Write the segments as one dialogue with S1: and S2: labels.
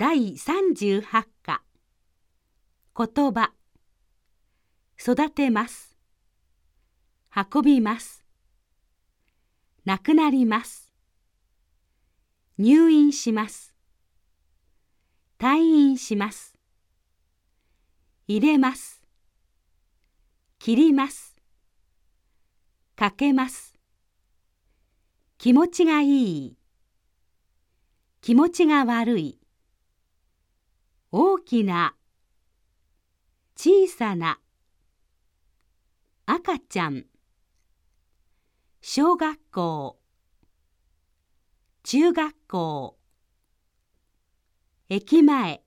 S1: 第38課。言葉。育てます。運びます。亡くなります。入院します。退院します。入れます。切ります。かけます。気持ちがいい。気持ちが悪い。大きな小さな赤ちゃん。小学校。中学校。駅前。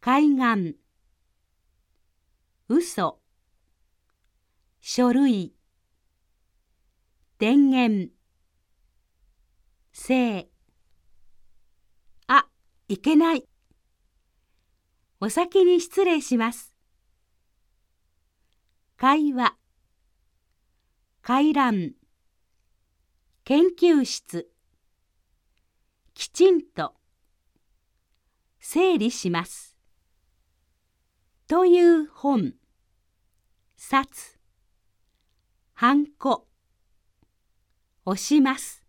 S1: 海岸。嘘。書類。電源。せあ、いけない。お先に失礼します。会話。回覧研究室。きちんと。整理します。という本。札。ハンコ押します。